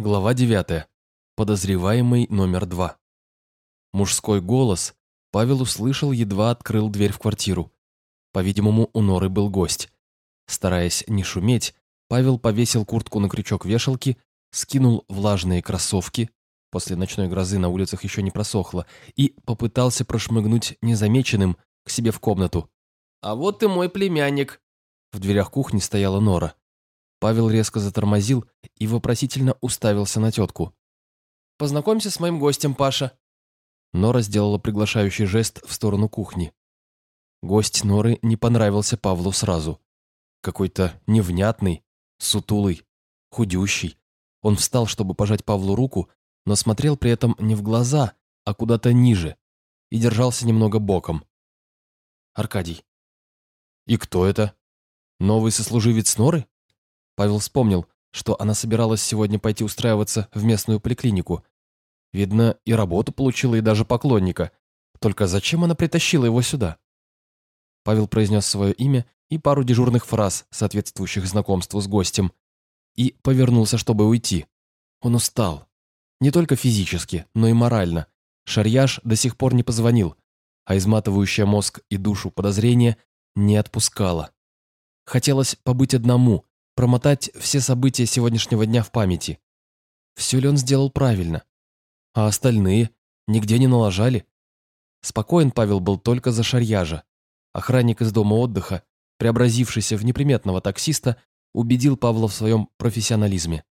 Глава 9. Подозреваемый номер 2. Мужской голос Павел услышал, едва открыл дверь в квартиру. По-видимому, у Норы был гость. Стараясь не шуметь, Павел повесил куртку на крючок вешалки, скинул влажные кроссовки, после ночной грозы на улицах еще не просохло, и попытался прошмыгнуть незамеченным к себе в комнату. «А вот и мой племянник!» В дверях кухни стояла Нора. Павел резко затормозил и вопросительно уставился на тетку. «Познакомься с моим гостем, Паша». Нора сделала приглашающий жест в сторону кухни. Гость Норы не понравился Павлу сразу. Какой-то невнятный, сутулый, худющий. Он встал, чтобы пожать Павлу руку, но смотрел при этом не в глаза, а куда-то ниже, и держался немного боком. Аркадий. «И кто это? Новый сослуживец Норы?» Павел вспомнил, что она собиралась сегодня пойти устраиваться в местную поликлинику. Видно, и работу получила, и даже поклонника. Только зачем она притащила его сюда? Павел произнес свое имя и пару дежурных фраз, соответствующих знакомству с гостем, и повернулся, чтобы уйти. Он устал. Не только физически, но и морально. Шарьяж до сих пор не позвонил, а изматывающая мозг и душу подозрение не отпускало. Хотелось побыть одному, промотать все события сегодняшнего дня в памяти. Все ли он сделал правильно? А остальные нигде не налажали? Спокоен Павел был только за шарьяжа. Охранник из дома отдыха, преобразившийся в неприметного таксиста, убедил Павла в своем профессионализме.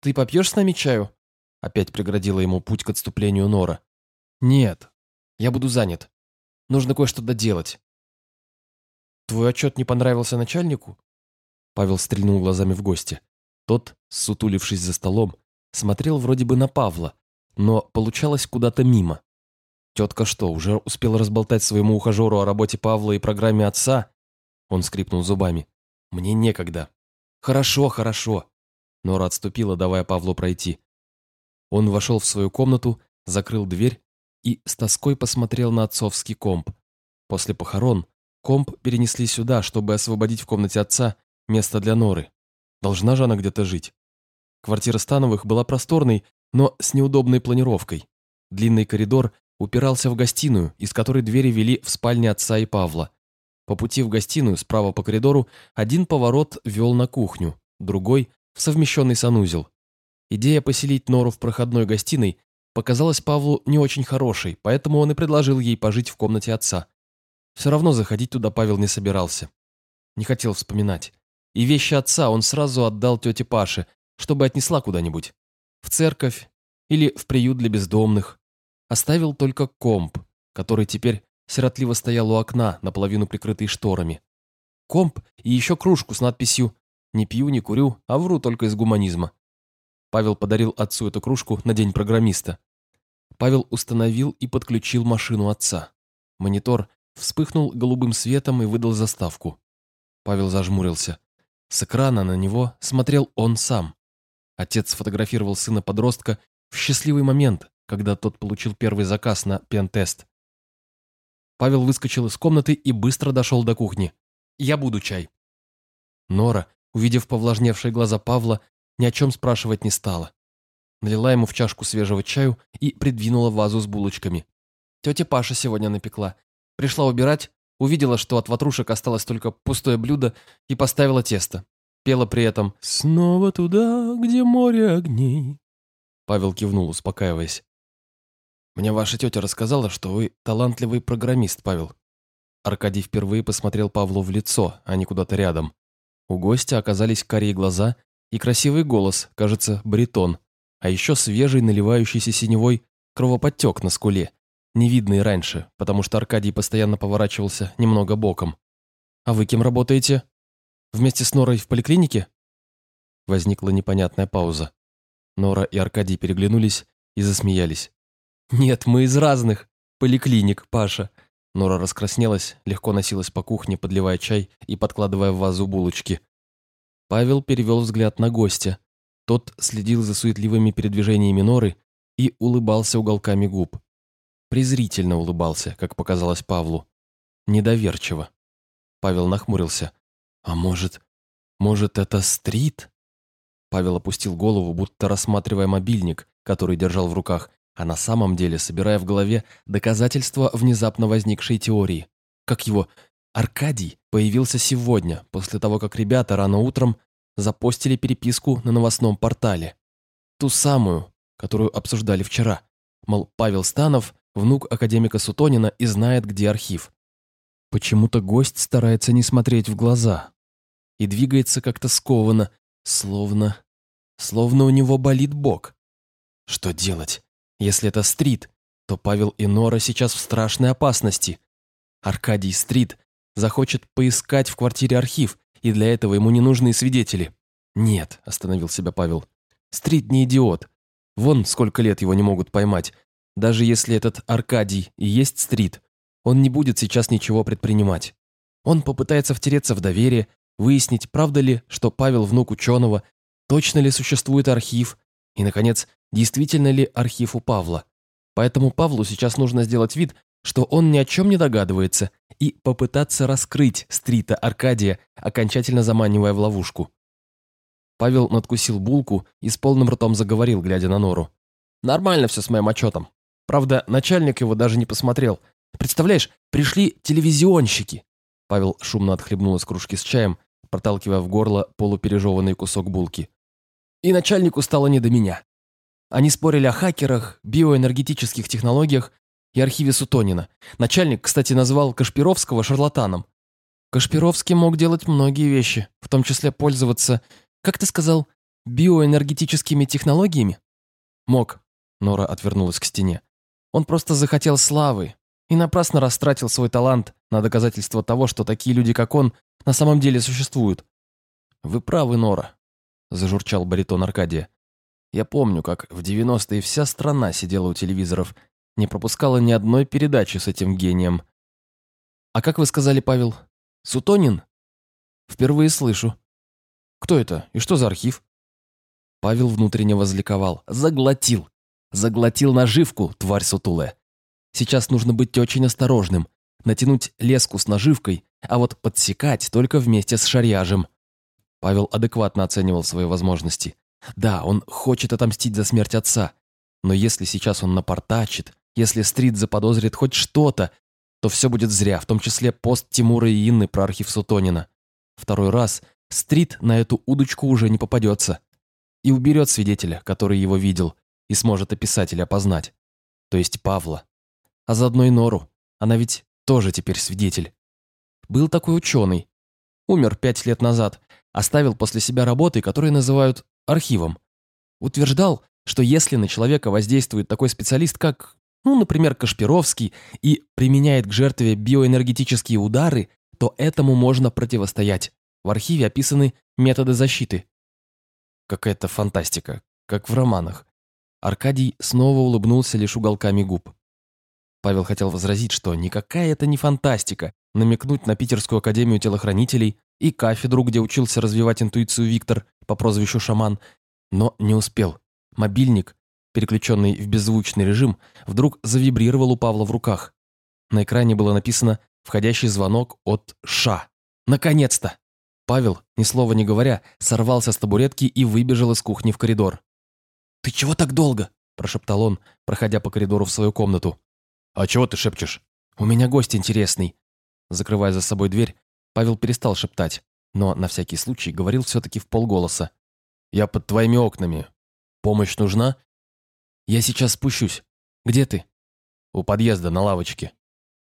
«Ты попьешь с нами чаю?» Опять преградила ему путь к отступлению Нора. «Нет, я буду занят. Нужно кое-что доделать». «Твой отчет не понравился начальнику?» Павел стрельнул глазами в гости. Тот, сутулившись за столом, смотрел вроде бы на Павла, но получалось куда-то мимо. Тетка что, уже успела разболтать своему ухажеру о работе Павла и программе отца? Он скрипнул зубами. Мне некогда. Хорошо, хорошо. Нора отступила, давая Павлу пройти. Он вошел в свою комнату, закрыл дверь и с тоской посмотрел на отцовский комп. После похорон комп перенесли сюда, чтобы освободить в комнате отца Место для Норы. Должна же она где-то жить. Квартира Становых была просторной, но с неудобной планировкой. Длинный коридор упирался в гостиную, из которой двери вели в спальне отца и Павла. По пути в гостиную, справа по коридору, один поворот вел на кухню, другой – в совмещенный санузел. Идея поселить Нору в проходной гостиной показалась Павлу не очень хорошей, поэтому он и предложил ей пожить в комнате отца. Все равно заходить туда Павел не собирался. Не хотел вспоминать. И вещи отца он сразу отдал тете Паше, чтобы отнесла куда-нибудь. В церковь или в приют для бездомных. Оставил только комп, который теперь сиротливо стоял у окна, наполовину прикрытый шторами. Комп и еще кружку с надписью «Не пью, не курю, а вру только из гуманизма». Павел подарил отцу эту кружку на день программиста. Павел установил и подключил машину отца. Монитор вспыхнул голубым светом и выдал заставку. Павел зажмурился. С экрана на него смотрел он сам. Отец сфотографировал сына-подростка в счастливый момент, когда тот получил первый заказ на пентест. Павел выскочил из комнаты и быстро дошел до кухни. «Я буду чай». Нора, увидев повлажневшие глаза Павла, ни о чем спрашивать не стала. Налила ему в чашку свежего чаю и придвинула вазу с булочками. Тетя Паша сегодня напекла. Пришла убирать, Увидела, что от ватрушек осталось только пустое блюдо и поставила тесто. Пела при этом «Снова туда, где море огней». Павел кивнул, успокаиваясь. «Мне ваша тетя рассказала, что вы талантливый программист, Павел». Аркадий впервые посмотрел Павлу в лицо, а не куда-то рядом. У гостя оказались карие глаза и красивый голос, кажется, баритон, а еще свежий, наливающийся синевой кровоподтек на скуле, не видно и раньше, потому что Аркадий постоянно поворачивался немного боком. «А вы кем работаете? Вместе с Норой в поликлинике?» Возникла непонятная пауза. Нора и Аркадий переглянулись и засмеялись. «Нет, мы из разных. Поликлиник, Паша». Нора раскраснелась, легко носилась по кухне, подливая чай и подкладывая в вазу булочки. Павел перевел взгляд на гостя. Тот следил за суетливыми передвижениями Норы и улыбался уголками губ. Презрительно улыбался, как показалось Павлу. Недоверчиво. Павел нахмурился. «А может, может, это стрит?» Павел опустил голову, будто рассматривая мобильник, который держал в руках, а на самом деле собирая в голове доказательства внезапно возникшей теории. Как его Аркадий появился сегодня, после того, как ребята рано утром запостили переписку на новостном портале. Ту самую, которую обсуждали вчера. Мол, Павел Станов – внук академика Сутонина и знает, где архив. Почему-то гость старается не смотреть в глаза и двигается как-то скованно, словно... словно у него болит бок. Что делать? Если это Стрит, то Павел и Нора сейчас в страшной опасности. Аркадий Стрит захочет поискать в квартире архив, и для этого ему не нужны свидетели. Нет, остановил себя Павел. Стрит не идиот. Вон сколько лет его не могут поймать. Даже если этот Аркадий и есть Стрит, он не будет сейчас ничего предпринимать. Он попытается втереться в доверие, выяснить, правда ли, что Павел внук ученого, точно ли существует архив, и, наконец, действительно ли архив у Павла. Поэтому Павлу сейчас нужно сделать вид, что он ни о чем не догадывается, и попытаться раскрыть стрита Аркадия, окончательно заманивая в ловушку. Павел надкусил булку и с полным ртом заговорил, глядя на Нору. «Нормально все с моим отчетом. Правда, начальник его даже не посмотрел. Представляешь, пришли телевизионщики». Павел шумно отхлебнул из кружки с чаем, проталкивая в горло полупережеванный кусок булки. И начальнику стало не до меня. Они спорили о хакерах, биоэнергетических технологиях и архиве Сутонина. Начальник, кстати, назвал Кашпировского шарлатаном. Кашпировский мог делать многие вещи, в том числе пользоваться, как ты сказал, биоэнергетическими технологиями? Мог. Нора отвернулась к стене. Он просто захотел славы и напрасно растратил свой талант на доказательство того, что такие люди, как он, на самом деле существуют. Вы правы, Нора, зажурчал баритон Аркадия. Я помню, как в 90-е вся страна сидела у телевизоров не пропускала ни одной передачи с этим гением. «А как вы сказали, Павел? Сутонин?» «Впервые слышу». «Кто это? И что за архив?» Павел внутренне возликовал. «Заглотил! Заглотил наживку, тварь сутулая! Сейчас нужно быть очень осторожным, натянуть леску с наживкой, а вот подсекать только вместе с шарьяжем». Павел адекватно оценивал свои возможности. Да, он хочет отомстить за смерть отца, но если сейчас он напортачит, если Стрит заподозрит хоть что-то, то все будет зря, в том числе пост Тимура и Инны про архив Сутонина. Второй раз Стрит на эту удочку уже не попадется. И уберет свидетеля, который его видел, и сможет описать или опознать. То есть Павла. А заодно и Нору. Она ведь тоже теперь свидетель. Был такой ученый. Умер пять лет назад. Оставил после себя работы, которые называют архивом. Утверждал, что если на человека воздействует такой специалист, как ну, например, Кашпировский, и применяет к жертве биоэнергетические удары, то этому можно противостоять. В архиве описаны методы защиты. Какая-то фантастика, как в романах. Аркадий снова улыбнулся лишь уголками губ. Павел хотел возразить, что никакая это не фантастика, намекнуть на Питерскую академию телохранителей и кафедру, где учился развивать интуицию Виктор по прозвищу Шаман, но не успел. Мобильник переключенный в беззвучный режим, вдруг завибрировал у Павла в руках. На экране было написано «Входящий звонок от Ша». Наконец-то! Павел, ни слова не говоря, сорвался с табуретки и выбежал из кухни в коридор. «Ты чего так долго?» – прошептал он, проходя по коридору в свою комнату. «А чего ты шепчешь?» «У меня гость интересный». Закрывая за собой дверь, Павел перестал шептать, но на всякий случай говорил все-таки в полголоса. «Я под твоими окнами. Помощь нужна? Я сейчас спущусь. Где ты? У подъезда, на лавочке.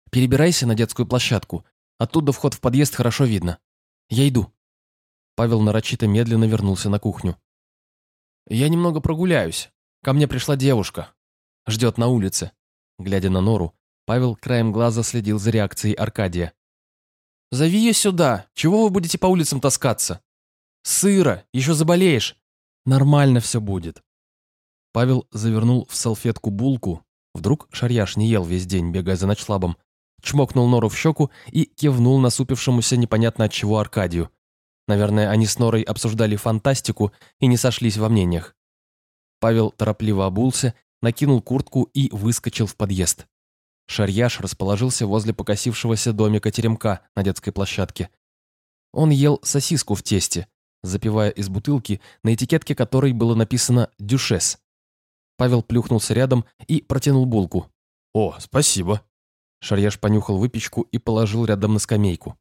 Перебирайся на детскую площадку. Оттуда вход в подъезд хорошо видно. Я иду. Павел нарочито медленно вернулся на кухню. Я немного прогуляюсь. Ко мне пришла девушка. Ждет на улице. Глядя на Нору, Павел краем глаза следил за реакцией Аркадия. «Зови ее сюда. Чего вы будете по улицам таскаться? Сыро, еще заболеешь. Нормально все будет. Павел завернул в салфетку булку. Вдруг Шарьяш не ел весь день, бегая за ночлабом. Чмокнул Нору в щеку и кивнул насупившемуся непонятно от чего Аркадию. Наверное, они с Норой обсуждали фантастику и не сошлись во мнениях. Павел торопливо обулся, накинул куртку и выскочил в подъезд. Шарьяш расположился возле покосившегося домика теремка на детской площадке. Он ел сосиску в тесте, запивая из бутылки, на этикетке которой было написано «Дюшес». Павел плюхнулся рядом и протянул булку. «О, спасибо». Шарьяш понюхал выпечку и положил рядом на скамейку.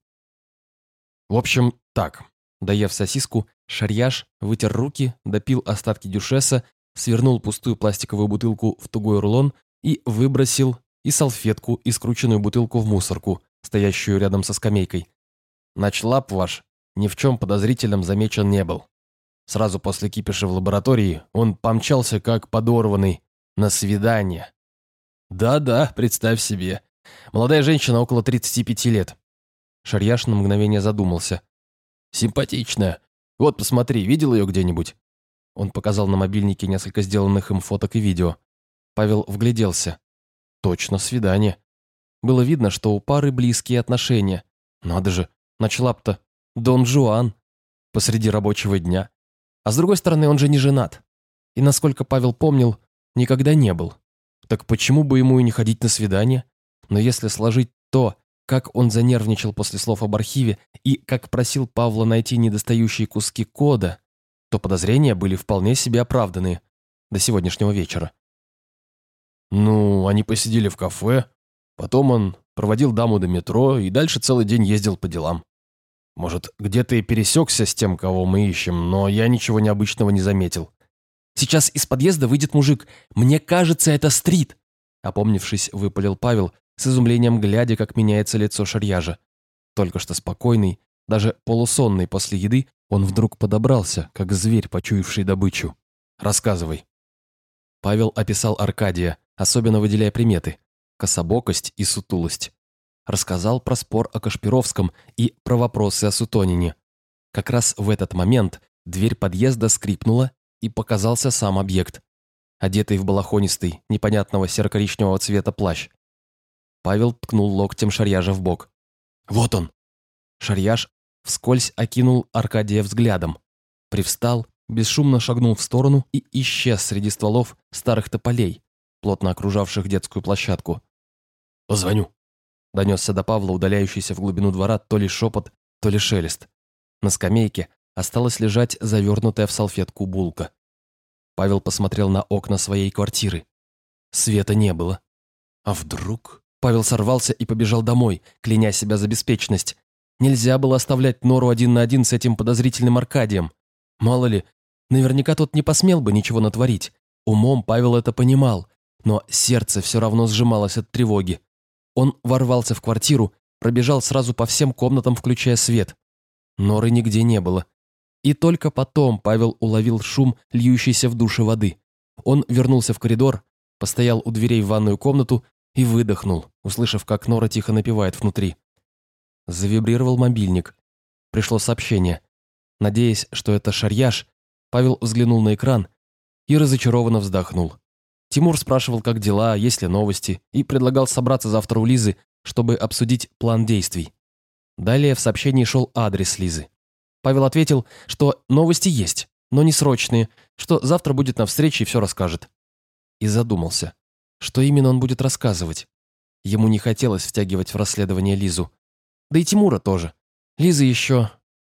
«В общем, так». Доев сосиску, Шарьяш вытер руки, допил остатки дюшеса, свернул пустую пластиковую бутылку в тугой рулон и выбросил и салфетку, и скрученную бутылку в мусорку, стоящую рядом со скамейкой. Начлап ваш ни в чем подозрительном замечен не был. Сразу после кипиша в лаборатории он помчался как подорванный на свидание. Да-да, представь себе. Молодая женщина около 35 лет. Шарьяш на мгновение задумался. Симпатичная. Вот, посмотри, видел ее где-нибудь? Он показал на мобильнике несколько сделанных им фоток и видео. Павел вгляделся. Точно свидание. Было видно, что у пары близкие отношения. Надо же, начала-то Дон Жуан посреди рабочего дня. А с другой стороны, он же не женат. И, насколько Павел помнил, никогда не был. Так почему бы ему и не ходить на свидание? Но если сложить то, как он занервничал после слов об архиве и как просил Павла найти недостающие куски кода, то подозрения были вполне себе оправданы до сегодняшнего вечера. Ну, они посидели в кафе, потом он проводил даму до метро и дальше целый день ездил по делам. Может, где-то и пересекся с тем, кого мы ищем, но я ничего необычного не заметил. Сейчас из подъезда выйдет мужик. Мне кажется, это стрит. Опомнившись, выпалил Павел, с изумлением глядя, как меняется лицо шарьяжа. Только что спокойный, даже полусонный после еды, он вдруг подобрался, как зверь, почуявший добычу. «Рассказывай». Павел описал Аркадия, особенно выделяя приметы – кособокость и сутулость. Рассказал про спор о Кашпировском и про вопросы о Сутонине. Как раз в этот момент дверь подъезда скрипнула, и показался сам объект, одетый в балахонистый, непонятного серо-коричневого цвета плащ. Павел ткнул локтем Шарьяжа в бок. «Вот он!» Шарьяж вскользь окинул Аркадия взглядом, привстал, бесшумно шагнул в сторону и исчез среди стволов старых тополей, плотно окружавших детскую площадку. «Позвоню», — донесся до Павла, удаляющийся в глубину двора то ли шепот, то ли шелест. На скамейке осталась лежать завернутая в салфетку булка. Павел посмотрел на окна своей квартиры. Света не было. А вдруг... Павел сорвался и побежал домой, кляня себя за беспечность. Нельзя было оставлять Нору один на один с этим подозрительным Аркадием. Мало ли, наверняка тот не посмел бы ничего натворить. Умом Павел это понимал, но сердце все равно сжималось от тревоги. Он ворвался в квартиру, пробежал сразу по всем комнатам, включая свет. Норы нигде не было. И только потом Павел уловил шум, льющийся в душе воды. Он вернулся в коридор, постоял у дверей в ванную комнату и выдохнул, услышав, как Нора тихо напевает внутри. Завибрировал мобильник. Пришло сообщение. Надеясь, что это шарьяж, Павел взглянул на экран и разочарованно вздохнул. Тимур спрашивал, как дела, есть ли новости, и предлагал собраться завтра у Лизы, чтобы обсудить план действий. Далее в сообщении шел адрес Лизы. Павел ответил, что новости есть, но не срочные, что завтра будет на встрече и все расскажет. И задумался, что именно он будет рассказывать. Ему не хотелось втягивать в расследование Лизу. Да и Тимура тоже. Лиза еще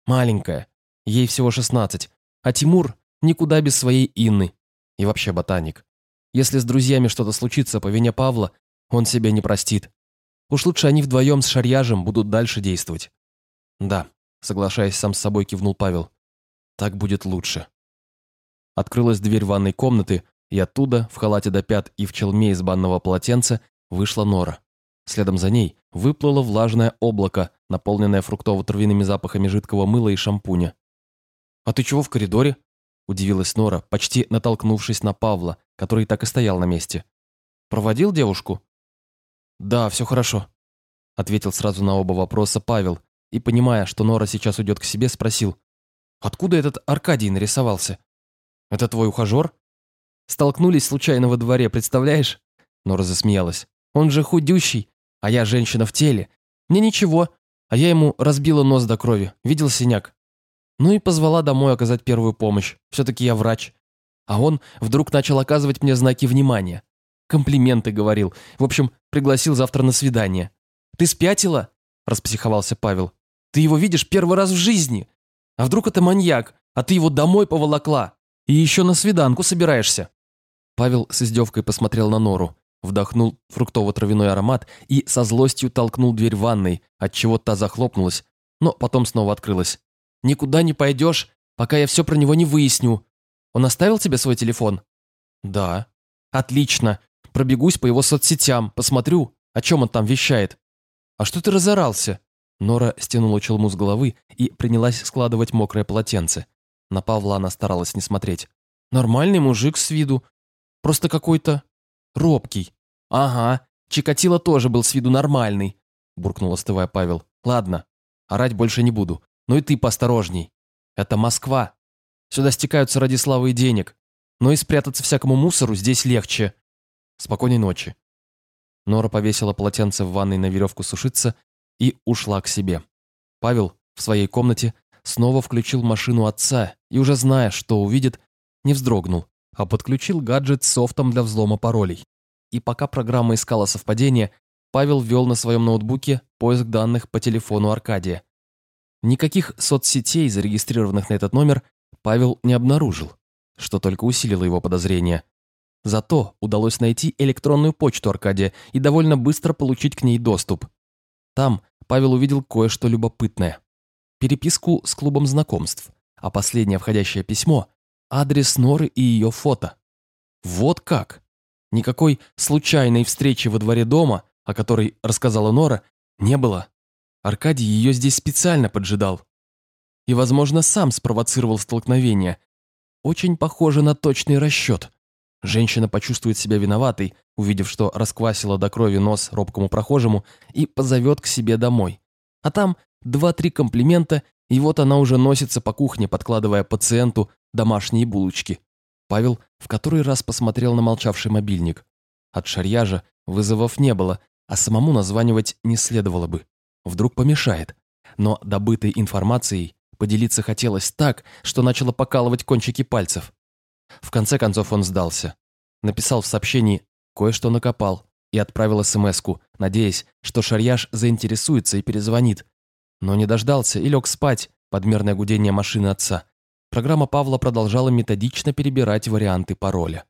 маленькая, ей всего 16, а Тимур никуда без своей Инны. И вообще ботаник. Если с друзьями что-то случится по вине Павла, он себя не простит. Уж лучше они вдвоем с Шарьяжем будут дальше действовать. Да, Соглашаясь сам с собой, кивнул Павел. Так будет лучше. Открылась дверь ванной комнаты, и оттуда, в халате до пят и в челме из банного полотенца, вышла Нора. Следом за ней выплыло влажное облако, наполненное фруктово-травяными запахами жидкого мыла и шампуня. «А ты чего в коридоре?» – удивилась Нора, почти натолкнувшись на Павла, который так и стоял на месте. «Проводил девушку?» «Да, все хорошо», – ответил сразу на оба вопроса Павел, и, понимая, что Нора сейчас уйдет к себе, спросил, «Откуда этот Аркадий нарисовался? Это твой ухажер?» «Столкнулись случайно во дворе, представляешь?» Нора засмеялась. «Он же худющий, а я женщина в теле. Мне ничего, а я ему разбила нос до крови, видел синяк. Ну и позвала домой оказать первую помощь, все-таки я врач. А он вдруг начал оказывать мне знаки внимания. Комплименты говорил. В общем, пригласил завтра на свидание. «Ты спятила?» – распсиховался Павел. Ты его видишь первый раз в жизни. А вдруг это маньяк? А ты его домой поволокла. И еще на свиданку собираешься. Павел с издевкой посмотрел на Нору, вдохнул фруктово-травяной аромат и со злостью толкнул дверь ванной, отчего та захлопнулась, но потом снова открылась. «Никуда не пойдешь, пока я все про него не выясню. Он оставил тебе свой телефон?» «Да». «Отлично. Пробегусь по его соцсетям, посмотрю, о чем он там вещает». «А что ты разорался?» Нора стянула челму с головы и принялась складывать мокрое полотенце. На Павла она старалась не смотреть. «Нормальный мужик с виду. Просто какой-то робкий». «Ага, Чикатило тоже был с виду нормальный», буркнул остывая Павел. «Ладно, орать больше не буду. Но и ты поосторожней. Это Москва. Сюда стекаются ради славы и денег. Но и спрятаться всякому мусору здесь легче. Спокойной ночи». Нора повесила полотенце в ванной на веревку сушиться и ушла к себе. Павел в своей комнате снова включил машину отца и, уже зная, что увидит, не вздрогнул, а подключил гаджет с софтом для взлома паролей. И пока программа искала совпадение, Павел ввел на своем ноутбуке поиск данных по телефону Аркадия. Никаких соцсетей, зарегистрированных на этот номер, Павел не обнаружил, что только усилило его подозрения. Зато удалось найти электронную почту Аркадия и довольно быстро получить к ней доступ. Там Павел увидел кое-что любопытное. Переписку с клубом знакомств, а последнее входящее письмо – адрес Норы и ее фото. Вот как! Никакой случайной встречи во дворе дома, о которой рассказала Нора, не было. Аркадий ее здесь специально поджидал. И, возможно, сам спровоцировал столкновение. Очень похоже на точный расчет. Женщина почувствует себя виноватой, увидев, что расквасила до крови нос робкому прохожему, и позовет к себе домой. А там два-три комплимента, и вот она уже носится по кухне, подкладывая пациенту домашние булочки. Павел в который раз посмотрел на молчавший мобильник. От шарьяжа вызовов не было, а самому названивать не следовало бы. Вдруг помешает. Но добытой информацией поделиться хотелось так, что начало покалывать кончики пальцев. В конце концов он сдался. Написал в сообщении «Кое-что накопал» и отправил смс надеясь, что Шарьяж заинтересуется и перезвонит. Но не дождался и лег спать под мерное гудение машины отца. Программа Павла продолжала методично перебирать варианты пароля.